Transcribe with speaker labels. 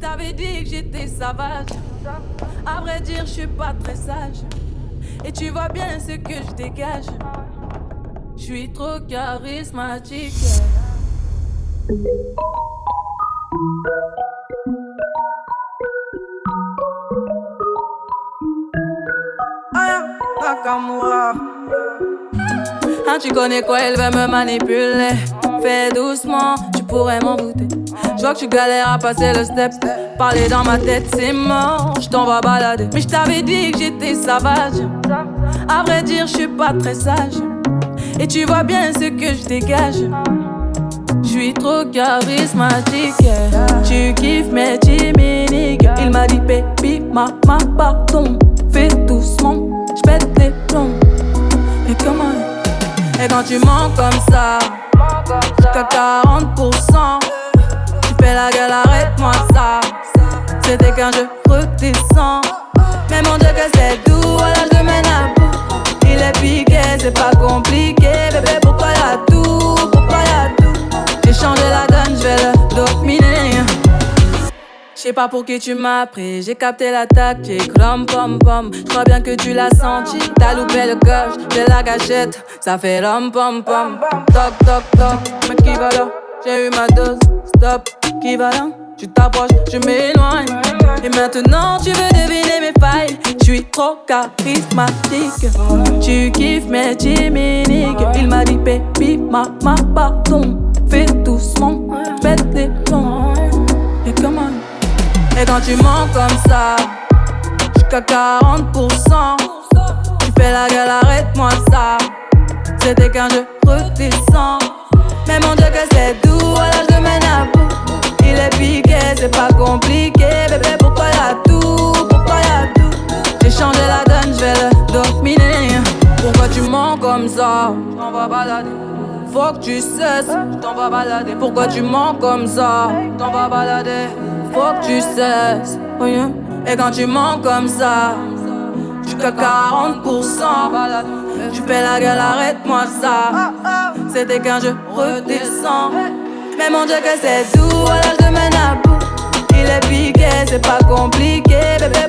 Speaker 1: t'avais dit que j'étais sauvage. À vrai dire, je suis pas très sage. Et tu vois bien ce que je dégage. Je suis trop charismatique. Nakamura. Ah, tu connais quoi, elle veut me manipuler. Fais doucement, tu pourrais m'en douter. Tu galères à passer le step. Parler dans ma tête, c'est mort. Je t'en vais balader. Mais je t'avais dit que j'étais sauvage. À vrai dire, je suis pas très sage. Et tu vois bien ce que je dégage. Je suis trop charismatique. Tu kiffes mes chimiques. Il m'a dit, baby, ma, ma, pardon. Fais doucement, j'pète les plombs. Et comment? Et quand tu mens comme ça, jusqu'à 40%, tu fais la gueule, arrête-moi ça. C'était qu'un jeu redescend. Mais mon dieu que c'est doux, voilà je mène à bout. Il est piqué, c'est pas compliqué, bébé pourquoi y'a tout, pourquoi y'a tout? J'ai changé la donne, je vais le dominer. Je sais pas pour qui tu m'as pris, j'ai capté la tactique, rom pom pom. Je crois bien que tu l'as senti, t'as loupé le coche, j'ai la gâchette, ça fait rom pom pom. Toc toc toc, mais qui va là J'ai eu ma dose, stop, Tu t'approches, je m'éloigne. Et maintenant tu veux deviner mes failles, je suis trop charismatique. Tu kiffes mes chimiques, il m'a dit baby, ma, ma, pardon. Fais doucement, fais des plombs. Et comment et quand tu mens comme ça, jusqu'à 40%, tu fais la gueule, arrête-moi ça. C'était qu'un jeu redescend. Mais mon dieu que c'est doux, voilà je mène à bout. C'est pas compliqué, bébé pourquoi y'a tout, pourquoi y'a tout. J'ai changé la donne, je vais le dominer. Pourquoi tu mens comme ça, t'en vas balader. Faut que tu cesses, t'en vas balader. Pourquoi tu mens comme ça, t'en vas balader faut que tu cesses. Yeah. Et quand tu mens comme ça, jusqu'à 40%, tu fais la gueule, arrête-moi ça. C'était qu'un jeu redescends. Mais mon dieu que c'est doux, voilà je mène à les piquets, c'est pas compliqué, bébé.